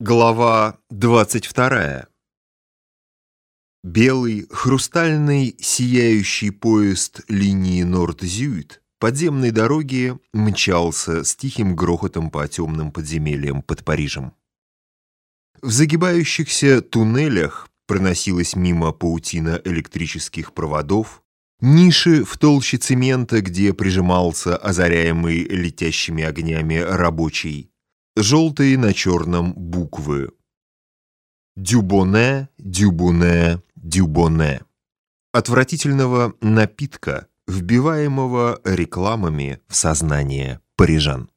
Глава 22. Белый, хрустальный, сияющий поезд линии Норд-Зюит подземной дороги мчался с тихим грохотом по темным подземельям под Парижем. В загибающихся туннелях проносилась мимо паутина электрических проводов, ниши в толще цемента, где прижимался озаряемый летящими огнями рабочий, желтые на черном буквы. Дюбоне, дюбоне, дюбоне. Отвратительного напитка, вбиваемого рекламами в сознание парижан.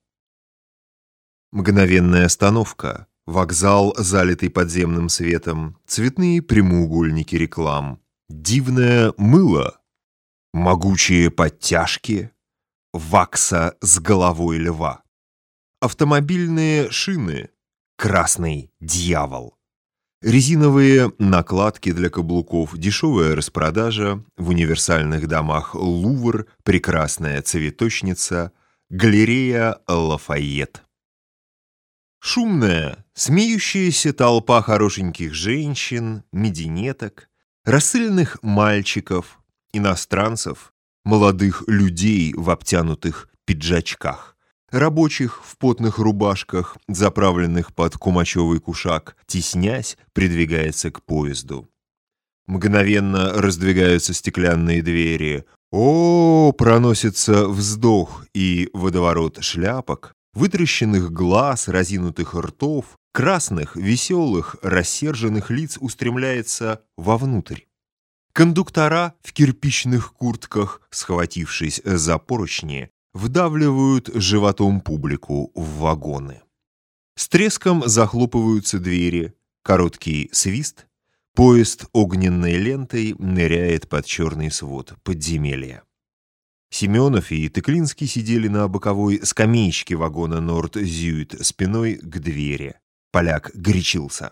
Мгновенная остановка, вокзал, залитый подземным светом, цветные прямоугольники реклам, дивное мыло, могучие подтяжки, вакса с головой льва. Автомобильные шины. Красный дьявол. Резиновые накладки для каблуков, дешевая распродажа, в универсальных домах Лувр, прекрасная цветочница, галерея Лафайет. Шумная, смеющаяся толпа хорошеньких женщин, мединеток, рассыльных мальчиков, иностранцев, молодых людей в обтянутых пиджачках рабочих в потных рубашках, заправленных под кумачевый кушак, теснясь, придвигается к поезду. Мгновенно раздвигаются стеклянные двери. О, проносится вздох и водоворот шляпок, вытращенных глаз, разинутых ртов, красных, веселых, рассерженных лиц устремляется вовнутрь. Кондуктора в кирпичных куртках, схватившись за поручни, вдавливают животом публику в вагоны. С треском захлопываются двери, короткий свист, поезд огненной лентой ныряет под черный свод подземелья. Семенов и Тыклинский сидели на боковой скамеечке вагона Норд-Зюит спиной к двери. Поляк горячился.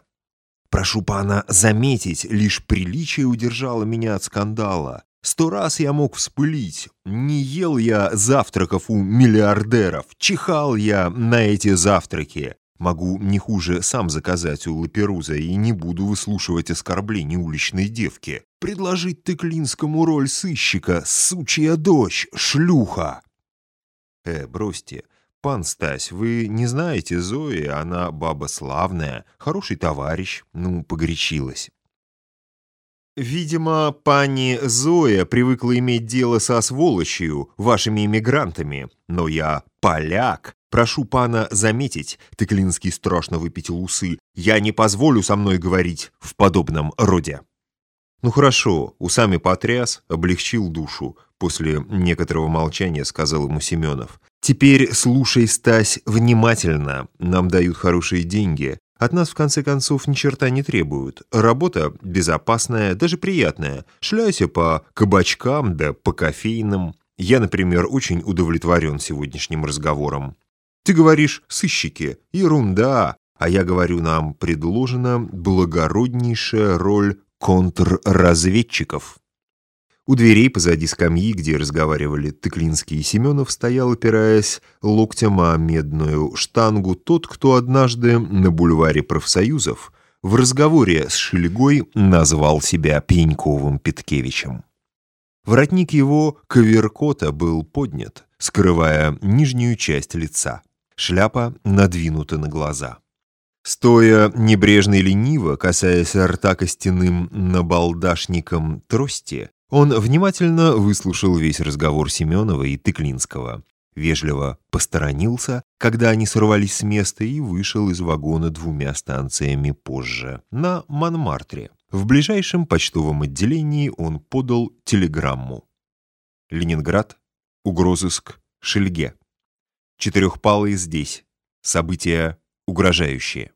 «Прошу пана заметить, лишь приличие удержало меня от скандала. Сто раз я мог вспылить. Не ел я завтраков у миллиардеров. Чихал я на эти завтраки. Могу не хуже сам заказать у Лаперуза и не буду выслушивать оскорблений уличной девки. Предложить Тыклинскому роль сыщика, сучья дочь, шлюха. Э, бросьте. Пан Стась, вы не знаете Зои, она баба славная, хороший товарищ, ну, погорячилась. Видимо, пани Зоя привыкла иметь дело со сволочью, вашими иммигрантами. Но я поляк. Прошу пана заметить, Тыклинский страшно выпятил усы. Я не позволю со мной говорить в подобном роде. Ну хорошо, усами потряс, облегчил душу. После некоторого молчания сказал ему Семенов. «Теперь слушай, Стась, внимательно. Нам дают хорошие деньги. От нас, в конце концов, ни черта не требуют. Работа безопасная, даже приятная. Шляйся по кабачкам да по кофейным. Я, например, очень удовлетворен сегодняшним разговором. Ты говоришь «сыщики». Ерунда. А я говорю, нам предложена благороднейшая роль контрразведчиков. У дверей позади скамьи, где разговаривали Тыклинский и Семенов, стоял, опираясь локтем о медную штангу, тот, кто однажды на бульваре профсоюзов в разговоре с Шелегой назвал себя Пеньковым Петкевичем. Воротник его коверкота был поднят, скрывая нижнюю часть лица. Шляпа надвинута на глаза. Стоя небрежно и лениво, касаясь рта костяным набалдашником трости, он внимательно выслушал весь разговор Семенова и Тыклинского, вежливо посторонился, когда они сорвались с места и вышел из вагона двумя станциями позже, на Монмартре. В ближайшем почтовом отделении он подал телеграмму. Ленинград, угрозыск, Шельге. Четырехпалые здесь. События угрожающие.